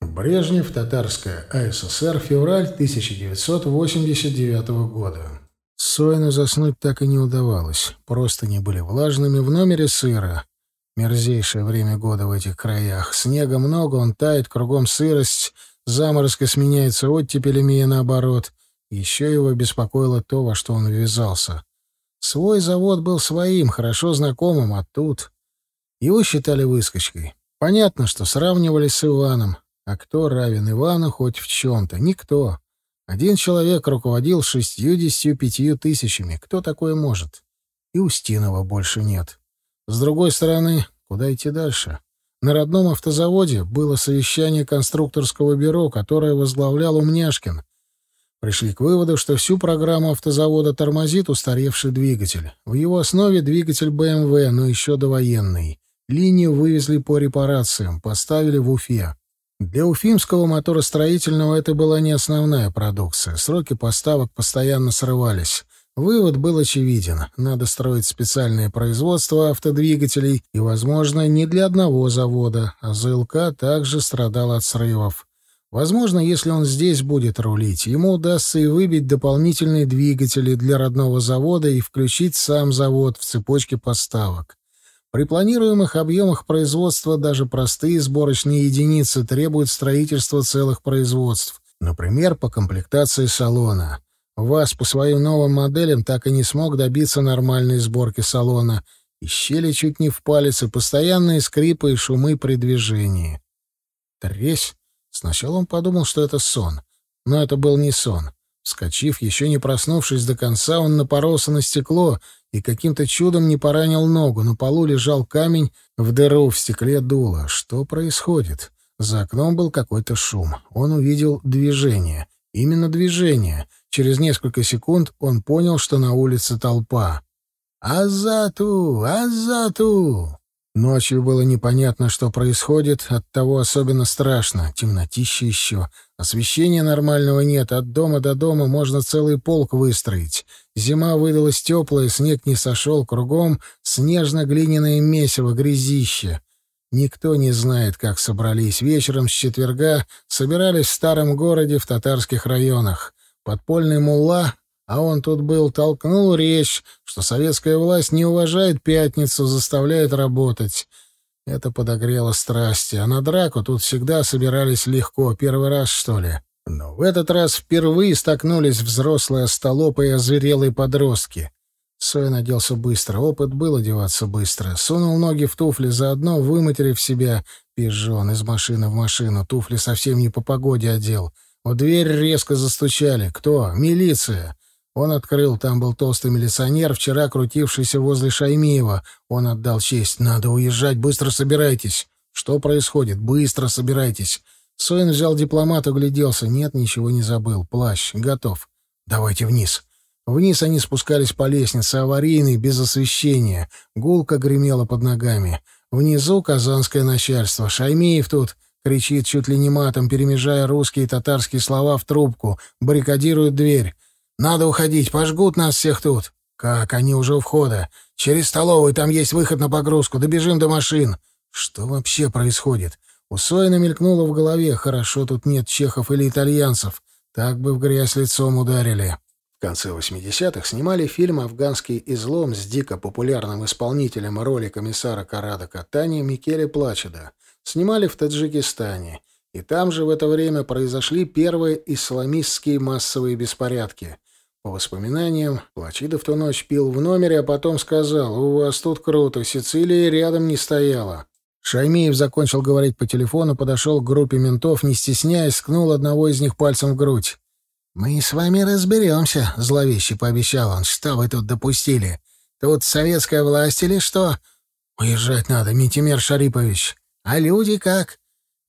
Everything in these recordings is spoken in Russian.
Брежнев, Татарская АССР, февраль 1989 года. Соину заснуть так и не удавалось. Просто не были влажными, в номере сыро. Мерзейшее время года в этих краях. Снега много, он тает, кругом сырость, заморозка сменяется оттепелями и наоборот. Еще его беспокоило то, во что он ввязался. Свой завод был своим, хорошо знакомым, а тут... Его считали выскочкой. Понятно, что сравнивали с Иваном. А кто равен Ивану хоть в чем-то? Никто. Один человек руководил шестьюдесятью пятью тысячами. Кто такое может? И Устинова больше нет. С другой стороны, куда идти дальше? На родном автозаводе было совещание конструкторского бюро, которое возглавлял Умняшкин. Пришли к выводу, что всю программу автозавода тормозит устаревший двигатель. В его основе двигатель БМВ, но еще довоенный. Линию вывезли по репарациям, поставили в Уфе. Для уфимского моторостроительного это была не основная продукция. Сроки поставок постоянно срывались. Вывод был очевиден. Надо строить специальное производство автодвигателей, и, возможно, не для одного завода, а ЗЛК также страдал от срывов. Возможно, если он здесь будет рулить, ему удастся и выбить дополнительные двигатели для родного завода и включить сам завод в цепочке поставок. При планируемых объемах производства даже простые сборочные единицы требуют строительства целых производств, например, по комплектации салона. ВАЗ по своим новым моделям так и не смог добиться нормальной сборки салона, и щели чуть не в палец, и постоянные скрипы и шумы при движении. Тресь Сначала он подумал, что это сон. Но это был не сон. Вскочив, еще не проснувшись до конца, он напоролся на стекло и каким-то чудом не поранил ногу. На полу лежал камень, в дыру в стекле дуло. Что происходит? За окном был какой-то шум. Он увидел движение. Именно движение. Через несколько секунд он понял, что на улице толпа. «Азату! Азату!» Ночью было непонятно, что происходит, оттого особенно страшно. Темнотища еще. Освещения нормального нет, от дома до дома можно целый полк выстроить. Зима выдалась теплая, снег не сошел, кругом снежно-глиняное месиво, грязище. Никто не знает, как собрались. Вечером с четверга собирались в старом городе в татарских районах. Подпольный мулла а он тут был, толкнул речь, что советская власть не уважает пятницу, заставляет работать. Это подогрело страсти, а на драку тут всегда собирались легко, первый раз, что ли. Но в этот раз впервые столкнулись взрослые остолопы и озверелые подростки. Сой наделся быстро, опыт был одеваться быстро. Сунул ноги в туфли, заодно выматерив себя. Пижон из машины в машину, туфли совсем не по погоде одел. В дверь резко застучали. Кто? Милиция. Он открыл, там был толстый милиционер, вчера крутившийся возле Шаймиева. Он отдал честь. «Надо уезжать, быстро собирайтесь». «Что происходит? Быстро собирайтесь». Соин взял дипломат, огляделся. Нет, ничего не забыл. Плащ. Готов. «Давайте вниз». Вниз они спускались по лестнице, аварийной, без освещения. Гулка гремела под ногами. Внизу казанское начальство. Шаймиев тут кричит чуть ли не матом, перемежая русские и татарские слова в трубку. Баррикадирует дверь. Надо уходить, пожгут нас всех тут. Как, они уже у входа. Через столовую, там есть выход на погрузку. Добежим до машин. Что вообще происходит? У Сойна мелькнуло в голове. Хорошо, тут нет чехов или итальянцев. Так бы в грязь лицом ударили. В конце 80-х снимали фильм «Афганский излом» с дико популярным исполнителем роли комиссара Карада Катани Микеле Плачеда. Снимали в Таджикистане. И там же в это время произошли первые исламистские массовые беспорядки. По воспоминаниям, Плачида в ту ночь пил в номере, а потом сказал, «У вас тут круто, Сицилия рядом не стояла». Шаймиев закончил говорить по телефону, подошел к группе ментов, не стесняясь, скнул одного из них пальцем в грудь. «Мы с вами разберемся», — зловеще пообещал он. «Что вы тут допустили? Тут советская власть или что?» «Уезжать надо, Митимер Шарипович. А люди как?»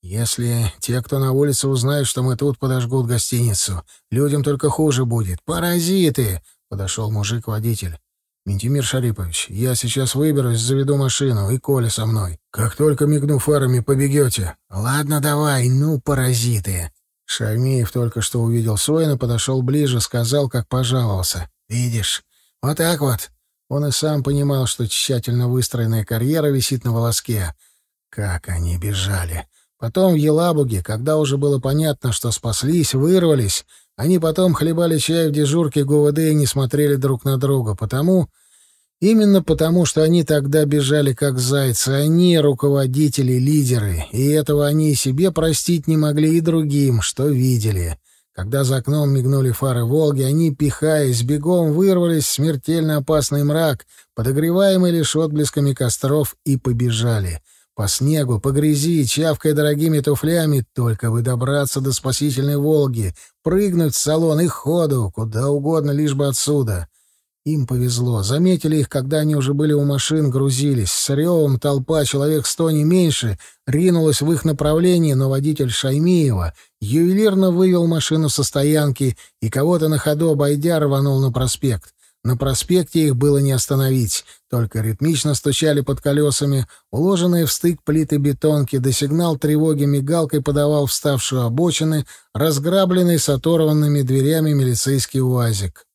Если те, кто на улице, узнают, что мы тут, подожгут гостиницу, людям только хуже будет. Паразиты!» — подошел мужик-водитель. «Ментимир Шарипович, я сейчас выберусь, заведу машину, и Коля со мной. Как только мигну фарами, побегете». «Ладно, давай, ну, паразиты!» Шаймиев только что увидел Сойна, подошел ближе, сказал, как пожаловался. «Видишь, вот так вот». Он и сам понимал, что тщательно выстроенная карьера висит на волоске. Как они бежали! Потом в Елабуге, когда уже было понятно, что спаслись, вырвались, они потом хлебали чай в дежурке ГУВД и не смотрели друг на друга, потому... Именно потому, что они тогда бежали как зайцы, они руководители, лидеры, и этого они и себе простить не могли, и другим, что видели. Когда за окном мигнули фары «Волги», они, пихаясь, бегом вырвались в смертельно опасный мрак, подогреваемый лишь отблесками костров, и побежали. По снегу, по грязи, чавкая дорогими туфлями, только бы добраться до спасительной «Волги», прыгнуть в салон и ходу, куда угодно, лишь бы отсюда. Им повезло. Заметили их, когда они уже были у машин, грузились. С ревом толпа, человек сто не меньше, ринулась в их направлении, но водитель Шаймиева ювелирно вывел машину со стоянки и кого-то на ходу обойдя рванул на проспект. На проспекте их было не остановить, только ритмично стучали под колесами, уложенные в стык плиты бетонки, да сигнал тревоги мигалкой подавал вставшую обочины, разграбленный с оторванными дверями милицейский уазик.